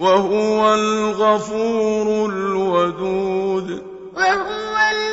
وهو الغفور الودود. وهو الغفور